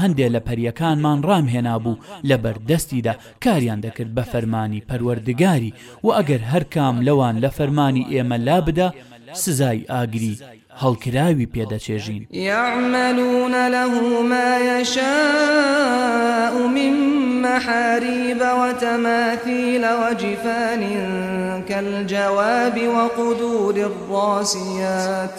هەندێ لە پەریەکانمان ڕام هێنابوو لە بەر دەستیدا کاریان دەکرد بە فەرمانی پەروەردگاری وە ئەگەر هەر کام لەوان لە فەرمانی ئێمە لا بدا سزای ئاگری هەڵکراوی پێ دەچێژین. یعملون له ما یشاء من محاریب وتماثیل وجفان کالجواب وقدور الراسیات.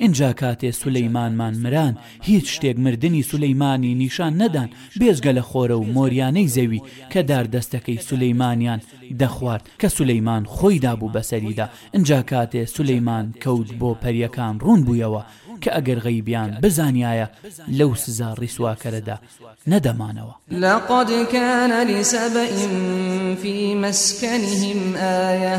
ئینجا کاتێ سولەیمانمان مران هیچ شتێک مردنی سولەیمانی نیشان نەدان بێجگە لە خۆرە و مۆریانەی زەوی کە داردەستەکەی سولەیمانیان دەخوارد کە سولەیمان خۆی دابوو بەسەریدا ئینجا کاتێ سولەیمان کەوت بۆ پەریەکان ڕوون بوویەوە کە ئەگەر غەیبیان بزانیایە لەو سزا ڕیسواکەرەدا نەدەمانەوە. لقد کان لسبئ فی مسکنهم آیە.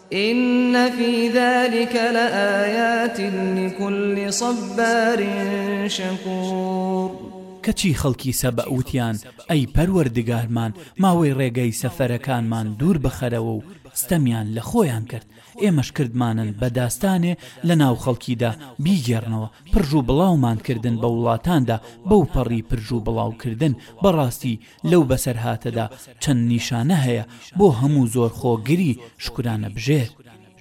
ان فی ذلک لآیات لکل صبار شکور. کەچی خەڵکی سەبەء وتیان، ئەی پەروەردگارمان ماوەی ڕێگەی سەفەرەکانمان دوور بخەرەوە و ستەمیان لە خۆیان کرد، ئێمەش کردمانن بە داستانێ لە ناو خەڵکیدا بیگێڕنەوە، پرژ و بڵاومان کردن بە وڵاتاندا بەو پەڕی پرژ و بڵاو کردن، بەڕاستی لەو بەسەرهاتەدا چەند نیشانە هەیە بۆ هەموو زۆر خۆگری شوکرانە بژێر.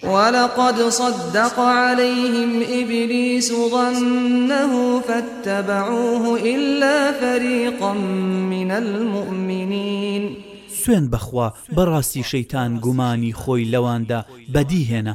ولقد صدق عليهم ابلیس ظنه فاتبعوه الا فریقا من المؤمنین سوێند بەخوا بەڕاستی شەیتان گومانی خۆی لەواندا بەدیهێنا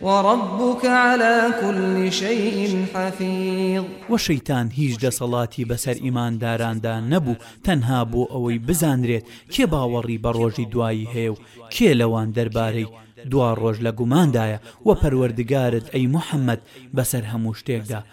وربک علی کل شیء حفیظ. وە شەیتان هیچ دەسەڵاتی بەسەر ئیمانداراندا نەبوو تەنها بۆ ئەوەی بزانرێت کێ باوەڕی بە ڕۆژی دوایی هەیە و کێ لەوان دەربارەی دواڕۆژ لە گوماندایە، وە پەروەردگارت ئەی محمد بەسەر هەموو شتێکدا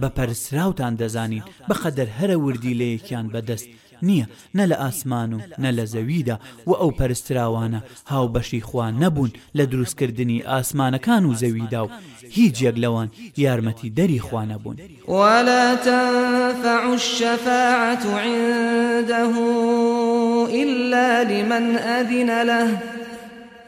بە پەرستراوتان دەزانین بە قەدەر هەرە وردی لە یەکیان بە دەست نیە نە لە ئاسمان و نە لە زەویدا وە ئەو پەرستراوانە هاوبەشی خوا نەبوون لە دروست کردنی ئاسمانەکان و زەویدا و هیچ یەک لەوان یارمەتی دەری خوا نەبوون. ولا تنفع الشفاعة عنده الا لمن اذن له.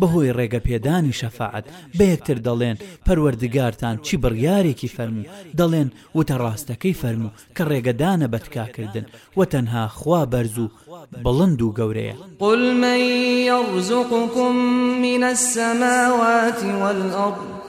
بەهۆی ڕێگەپێدانی شەفاعەت، بەیەکتر دەڵێن، پەروەردگارتان چی بڕیارێکی فەرموو، دەڵێن، وتە ڕاستەکەی فەرموو، کە ڕێگەدانە بە تکاکردن، وە تەنها خوا بەرز و بڵند و گەورەیە. قل من یرزقکم من السماوات والارض.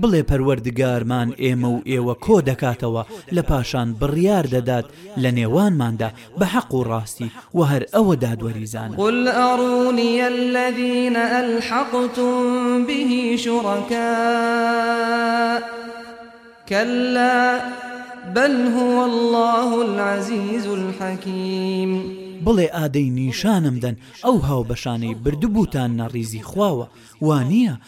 بڵێ پەروەردگارمان ئێمە و ئێوە کۆ دەکاتەوە لە پاشان بڕیار دەدات لە نێوانماندا بە حەق و ڕاستی وە هەر ئەوە دادوەری زانە. قل ارونی الذین الحقتم به شرکاء کلا بل هو الله العزیز الحکیم. بڵێ ئادەی نیشانم دەن ئەو هاوبەشانەی بردبووتاننە ڕیزی خواوە، وانیە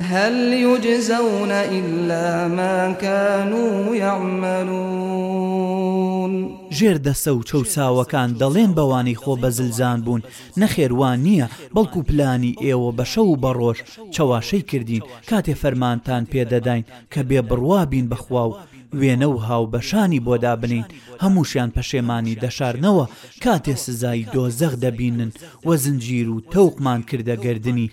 هل یجزون الا ما کانوا یعملون. ژێر دەسە و چەوساوەکان دەڵێن بەوانەی خۆ بەزلزان بوون نەخێر وا نییە بەڵکو پلانی ئێوە بە شەو و بە ڕۆژ چەواشەی کردین کاتێ فەرمانتان پێ دەداین کە بێ بڕوا بین بە خوا و وێنە و هاوبەشانی بۆ دابنێین هەمووشیان پەشێمانی دەشارنەوە کاتێ سزای دۆزەخ دەبینن و زنجیر و تەوقمان کردە گەردنی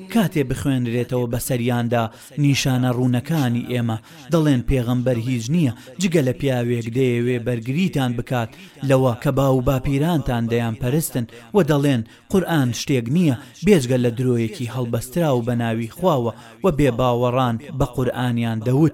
کاتێ بخوێنرێتەوە بەسەریاندا نیشانە ڕوونەکانی ئێمە، دەڵێن پێغەمبەر هیچ نییە جگە لە پیاوێک دەیەوێ بەرگریتان بکات لەوە کە باو و باپیرانتان دەیانپەرستن وە دەڵێن قورئان شتێک نییە بێجگە لە درۆیەکی هەڵبەستراو بەناوی خواوە وە بێباوەڕان بە قورئانیان دەوت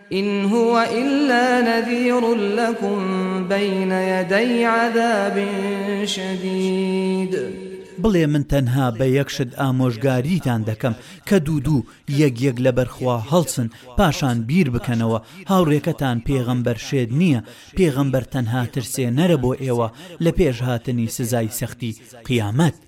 ان هو الا نذیر لکم بین یدی عذاب شدید. بڵێ من تەنها بە یەک شت ئامۆژگاریتان دەکەم کە دوو دوو یەک یەک لەبەر خوا هەڵسن پاشان بیر بکەنەوە هاوڕێکەتان پێغەمبەر شێت نییە پێغەمبەر تەنها ترسێنەرە بۆ ئێوە لە پێش هاتنی سزای سەختی قیامەت.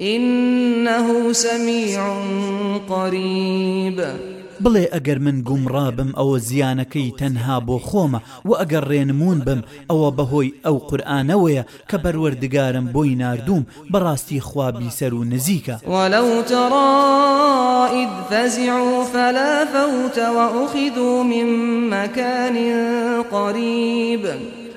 انه سمیع قریب. بڵێ ئەگەر من گومڕا بم ئەوە زیانەکەی تەنها بۆ خۆمە وە ئەگەر ڕێنموون بم ئەوە بەهۆی ئەو قورئانەوەیە کە پەروەردگارم بۆی ناردووم بەڕاستی خوا بیسەر و نزیکە. ولو تری اذ فزعوا فلا فوت واخذوا من مکان قریب.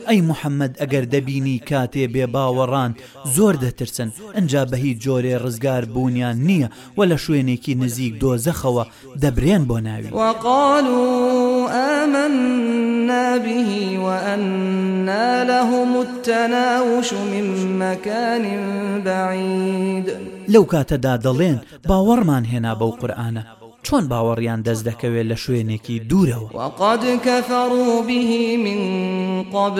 ئەی محمد ئەگەر دەبینی کاتێ بێباوەڕان زۆر دەترسن ئنجا بەهیچ جۆرێ ڕزگار بوونیان نیە وە لە شوێنێکی نزیک دۆزەخەوە دەبرێن بۆ ناوی. وقالوا آمنا به وأنا لهم التناوش من مکان بعید. لەو کاتەدا دەڵێن باوەڕمان هێنا بەو قورئانە چۆن باوەڕیان دەست دەکەوێ لە شوێنێکی دوورەوە. وقد کفروا به من قبل.